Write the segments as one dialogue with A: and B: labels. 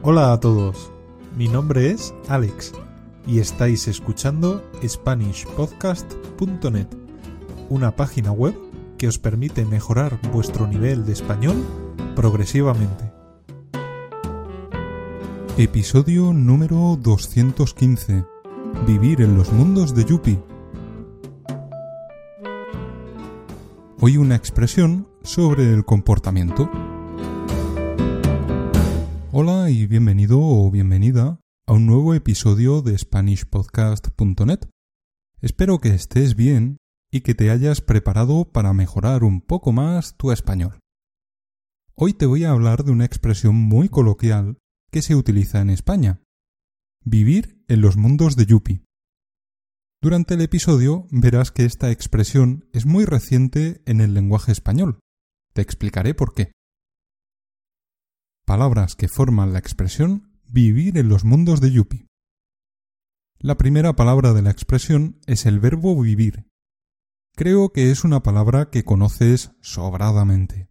A: Hola a todos, mi nombre es Alex y estáis escuchando SpanishPodcast.net, una página web que os permite mejorar vuestro nivel de español progresivamente. Episodio número 215. Vivir en los mundos de Yuppie. Hoy una expresión sobre el comportamiento. Hola y bienvenido o bienvenida a un nuevo episodio de SpanishPodcast.net. Espero que estés bien y que te hayas preparado para mejorar un poco más tu español. Hoy te voy a hablar de una expresión muy coloquial que se utiliza en España. Vivir en los mundos de Yuppie. Durante el episodio verás que esta expresión es muy reciente en el lenguaje español. Te explicaré por qué. Palabras que forman la expresión vivir en los mundos de Yuppie. La primera palabra de la expresión es el verbo vivir. Creo que es una palabra que conoces sobradamente.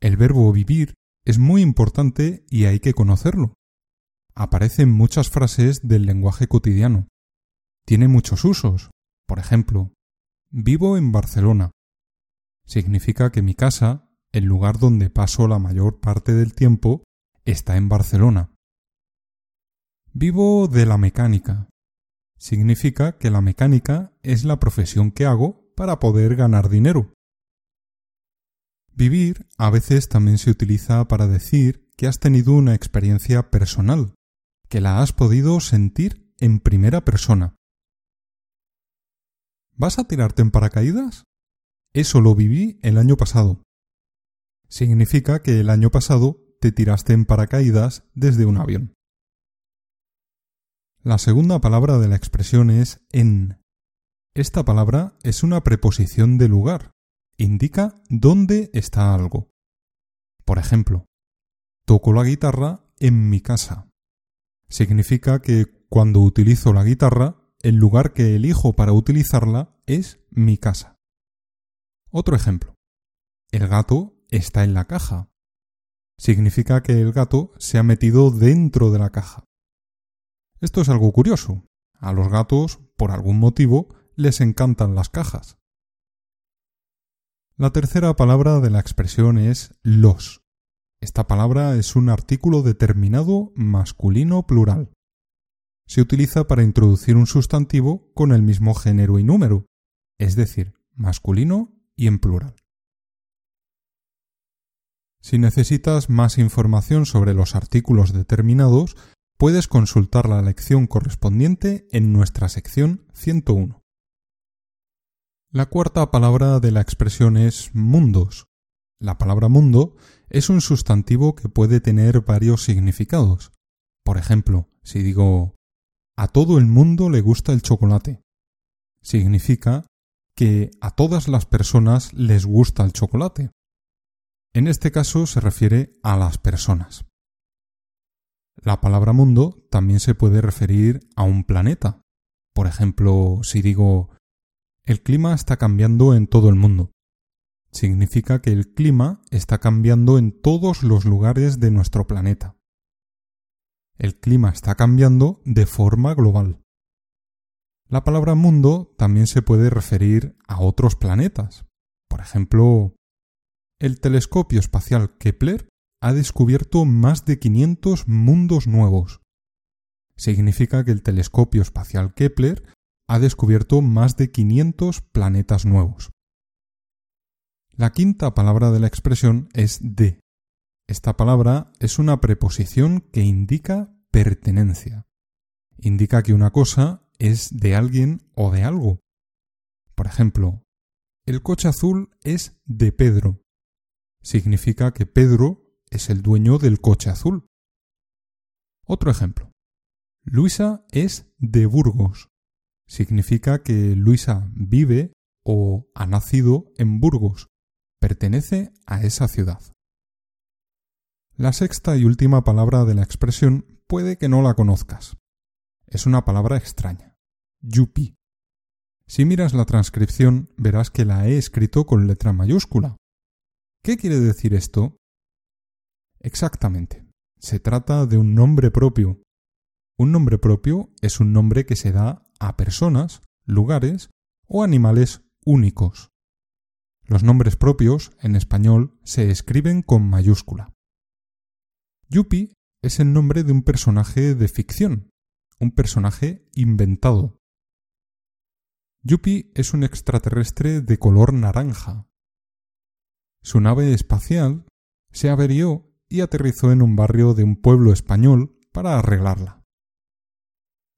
A: El verbo vivir es muy importante y hay que conocerlo. Aparece en muchas frases del lenguaje cotidiano tiene muchos usos. Por ejemplo, vivo en Barcelona. Significa que mi casa, el lugar donde paso la mayor parte del tiempo, está en Barcelona. Vivo de la mecánica. Significa que la mecánica es la profesión que hago para poder ganar dinero. Vivir a veces también se utiliza para decir que has tenido una experiencia personal, que la has podido sentir en primera persona. ¿Vas a tirarte en paracaídas? Eso lo viví el año pasado. Significa que el año pasado te tiraste en paracaídas desde un avión. La segunda palabra de la expresión es en. Esta palabra es una preposición de lugar. Indica dónde está algo. Por ejemplo, toco la guitarra en mi casa. Significa que cuando utilizo la guitarra el lugar que elijo para utilizarla es mi casa. Otro ejemplo. El gato está en la caja. Significa que el gato se ha metido dentro de la caja. Esto es algo curioso. A los gatos, por algún motivo, les encantan las cajas. La tercera palabra de la expresión es los. Esta palabra es un artículo determinado masculino plural se utiliza para introducir un sustantivo con el mismo género y número, es decir, masculino y en plural. Si necesitas más información sobre los artículos determinados, puedes consultar la lección correspondiente en nuestra sección 101. La cuarta palabra de la expresión es mundos. La palabra mundo es un sustantivo que puede tener varios significados. Por ejemplo, si digo a todo el mundo le gusta el chocolate. Significa que a todas las personas les gusta el chocolate. En este caso se refiere a las personas. La palabra mundo también se puede referir a un planeta. Por ejemplo, si digo el clima está cambiando en todo el mundo. Significa que el clima está cambiando en todos los lugares de nuestro planeta el clima está cambiando de forma global. La palabra mundo también se puede referir a otros planetas. Por ejemplo, el telescopio espacial Kepler ha descubierto más de 500 mundos nuevos. Significa que el telescopio espacial Kepler ha descubierto más de 500 planetas nuevos. La quinta palabra de la expresión es de. Esta palabra es una preposición que indica pertenencia. Indica que una cosa es de alguien o de algo. Por ejemplo, el coche azul es de Pedro. Significa que Pedro es el dueño del coche azul. Otro ejemplo. Luisa es de Burgos. Significa que Luisa vive o ha nacido en Burgos. Pertenece a esa ciudad. La sexta y última palabra de la expresión puede que no la conozcas. Es una palabra extraña. Yupi. Si miras la transcripción verás que la he escrito con letra mayúscula. ¿Qué quiere decir esto? Exactamente. Se trata de un nombre propio. Un nombre propio es un nombre que se da a personas, lugares o animales únicos. Los nombres propios, en español, se escriben con mayúscula. Yuppie es el nombre de un personaje de ficción, un personaje inventado. Yuppie es un extraterrestre de color naranja. Su nave espacial se averió y aterrizó en un barrio de un pueblo español para arreglarla.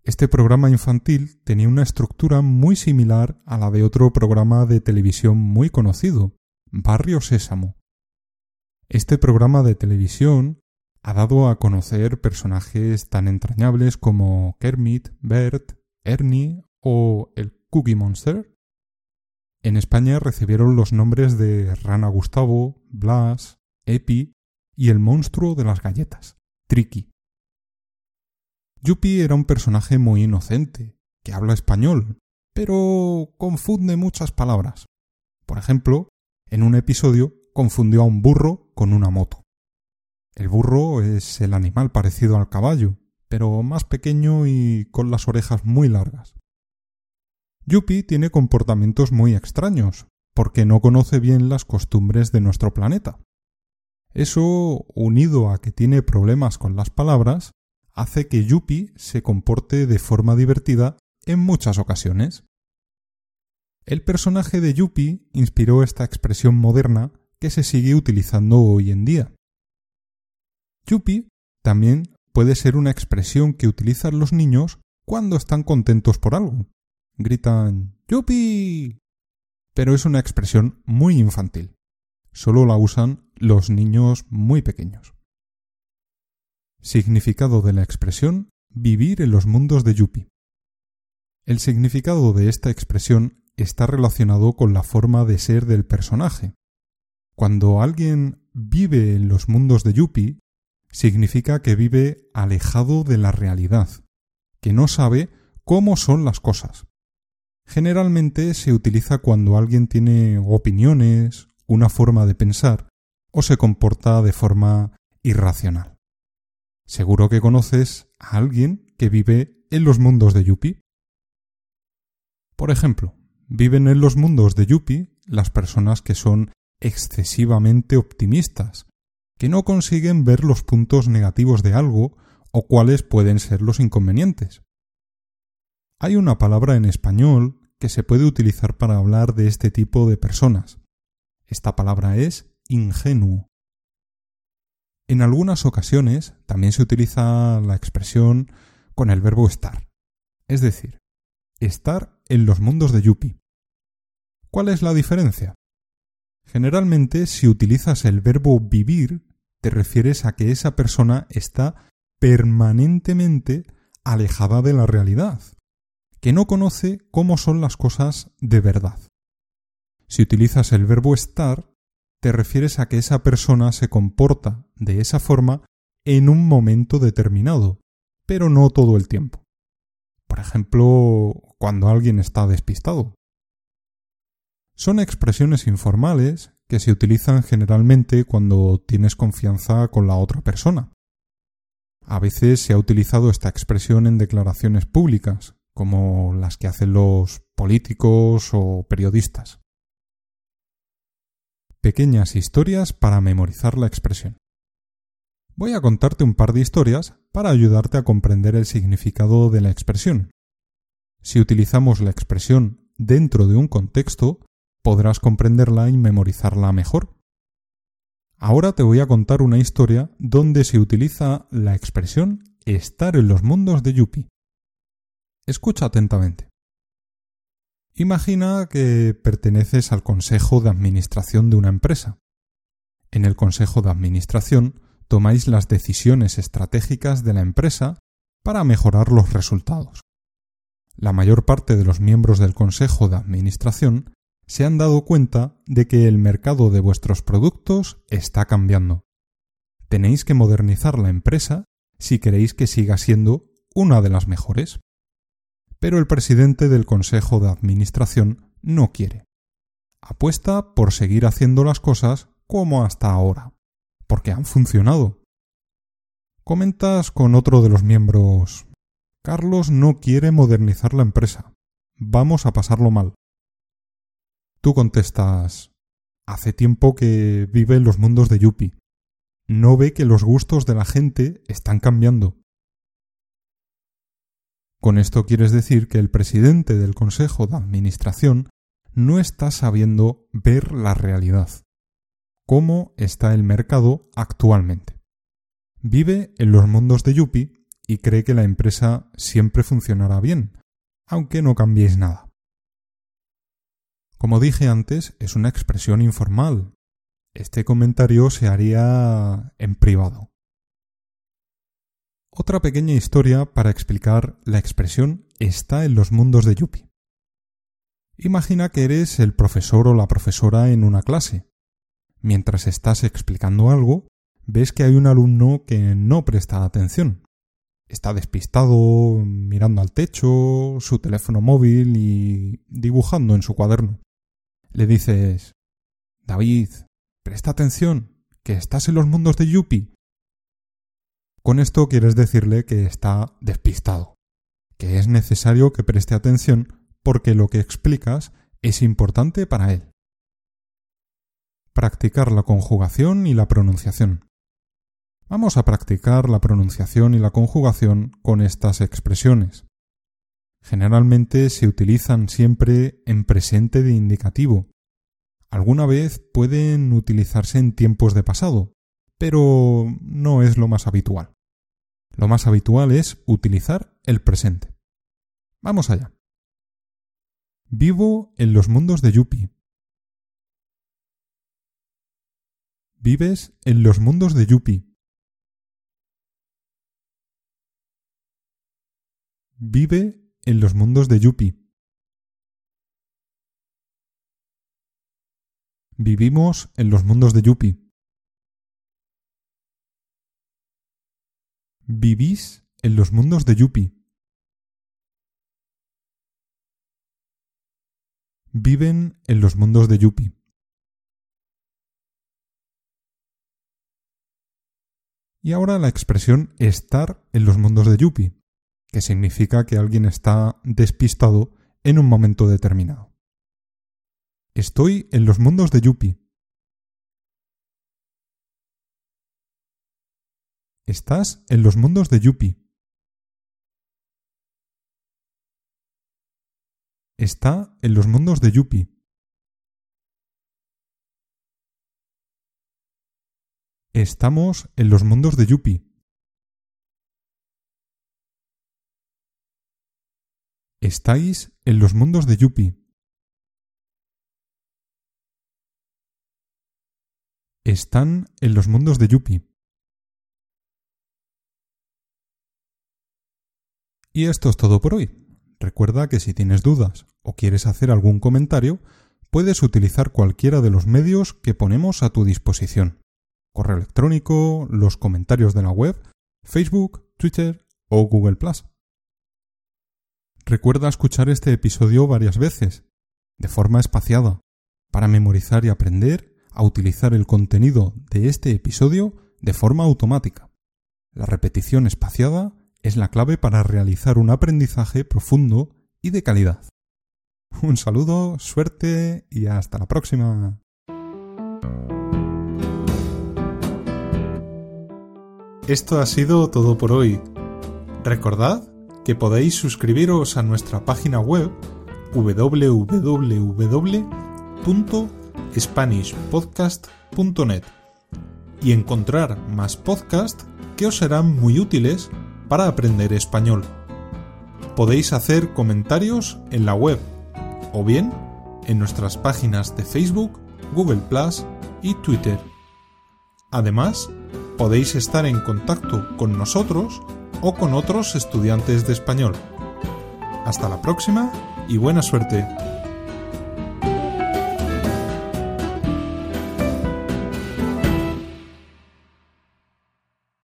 A: Este programa infantil tenía una estructura muy similar a la de otro programa de televisión muy conocido, Barrio Sésamo. Este programa de televisión ha dado a conocer personajes tan entrañables como Kermit, Bert, Ernie o el Cookie Monster. En España recibieron los nombres de Rana Gustavo, Blas, Epi y el monstruo de las galletas, Tricky. Yuppie era un personaje muy inocente, que habla español, pero confunde muchas palabras. Por ejemplo, en un episodio confundió a un burro con una moto. El burro es el animal parecido al caballo, pero más pequeño y con las orejas muy largas. Yuppie tiene comportamientos muy extraños, porque no conoce bien las costumbres de nuestro planeta. Eso, unido a que tiene problemas con las palabras, hace que Yuppie se comporte de forma divertida en muchas ocasiones. El personaje de Yuppie inspiró esta expresión moderna que se sigue utilizando hoy en día. Yuppie también puede ser una expresión que utilizan los niños cuando están contentos por algo. Gritan ¡Yuppie! Pero es una expresión muy infantil. Solo la usan los niños muy pequeños. Significado de la expresión vivir en los mundos de Yuppie. El significado de esta expresión está relacionado con la forma de ser del personaje. Cuando alguien vive en los mundos de Yuppie, significa que vive alejado de la realidad, que no sabe cómo son las cosas. Generalmente se utiliza cuando alguien tiene opiniones, una forma de pensar, o se comporta de forma irracional. Seguro que conoces a alguien que vive en los mundos de Yuppie. Por ejemplo, viven en los mundos de Yuppie las personas que son excesivamente optimistas, que no consiguen ver los puntos negativos de algo o cuáles pueden ser los inconvenientes. Hay una palabra en español que se puede utilizar para hablar de este tipo de personas. Esta palabra es ingenuo. En algunas ocasiones también se utiliza la expresión con el verbo estar, es decir, estar en los mundos de Yuppie. ¿Cuál es la diferencia? Generalmente, si utilizas el verbo vivir, te refieres a que esa persona está permanentemente alejada de la realidad, que no conoce cómo son las cosas de verdad. Si utilizas el verbo estar, te refieres a que esa persona se comporta de esa forma en un momento determinado, pero no todo el tiempo. Por ejemplo, cuando alguien está despistado. Son expresiones informales que se utilizan generalmente cuando tienes confianza con la otra persona. A veces se ha utilizado esta expresión en declaraciones públicas, como las que hacen los políticos o periodistas. Pequeñas historias para memorizar la expresión. Voy a contarte un par de historias para ayudarte a comprender el significado de la expresión. Si utilizamos la expresión dentro de un contexto, podrás comprenderla y memorizarla mejor. Ahora te voy a contar una historia donde se utiliza la expresión estar en los mundos de Yuppie. Escucha atentamente. Imagina que perteneces al consejo de administración de una empresa. En el consejo de administración tomáis las decisiones estratégicas de la empresa para mejorar los resultados. La mayor parte de los miembros del consejo de administración se han dado cuenta de que el mercado de vuestros productos está cambiando. Tenéis que modernizar la empresa si queréis que siga siendo una de las mejores pero el presidente del Consejo de Administración no quiere. Apuesta por seguir haciendo las cosas como hasta ahora, porque han funcionado. Comentas con otro de los miembros Carlos no quiere modernizar la empresa. Vamos a pasarlo mal. Tú contestas Hace tiempo que vive en los mundos de Yuppie. No ve que los gustos de la gente están cambiando. Con esto quieres decir que el presidente del Consejo de Administración no está sabiendo ver la realidad, cómo está el mercado actualmente. Vive en los mundos de Yuppie y cree que la empresa siempre funcionará bien, aunque no cambiéis nada. Como dije antes, es una expresión informal. Este comentario se haría en privado. Otra pequeña historia para explicar la expresión está en los mundos de Yuppie. Imagina que eres el profesor o la profesora en una clase. Mientras estás explicando algo, ves que hay un alumno que no presta atención. Está despistado, mirando al techo, su teléfono móvil y dibujando en su cuaderno. Le dices David, presta atención, que estás en los mundos de Yuppie. Con esto quieres decirle que está despistado, que es necesario que preste atención porque lo que explicas es importante para él. Practicar la conjugación y la pronunciación. Vamos a practicar la pronunciación y la conjugación con estas expresiones. Generalmente se utilizan siempre en presente de indicativo. Alguna vez pueden utilizarse en tiempos de pasado, pero no es lo más habitual. Lo más habitual es utilizar el presente. Vamos allá. Vivo en los mundos de Yuppie. Vives en los mundos de Yuppie. Vive en los mundos de Yuppie. Vivimos en los mundos de Yuppie. Vivís en los mundos de Yuppie. viven en los mundos de Yuppie. Y ahora la expresión estar en los mundos de Yuppie, que significa que alguien está despistado en un momento determinado. Estoy en los mundos de Yuppie. Estás en los mundos de Yuppie. Está en los mundos de Yuppie. Estamos en los mundos de Yuppie. Estáis en los mundos de Yuppie. Están en los mundos de Yuppie. Y esto es todo por hoy. Recuerda que si tienes dudas o quieres hacer algún comentario, puedes utilizar cualquiera de los medios que ponemos a tu disposición. Correo electrónico, los comentarios de la web, Facebook, Twitter o Google ⁇ Recuerda escuchar este episodio varias veces, de forma espaciada, para memorizar y aprender a utilizar el contenido de este episodio de forma automática. La repetición espaciada es la clave para realizar un aprendizaje profundo y de calidad. Un saludo, suerte y hasta la próxima. Esto ha sido todo por hoy. Recordad que podéis suscribiros a nuestra página web www.spanishpodcast.net y encontrar más podcasts que os serán muy útiles para aprender español. Podéis hacer comentarios en la web o bien en nuestras páginas de Facebook, Google Plus y Twitter. Además, podéis estar en contacto con nosotros o con otros estudiantes de español. Hasta la próxima y buena suerte.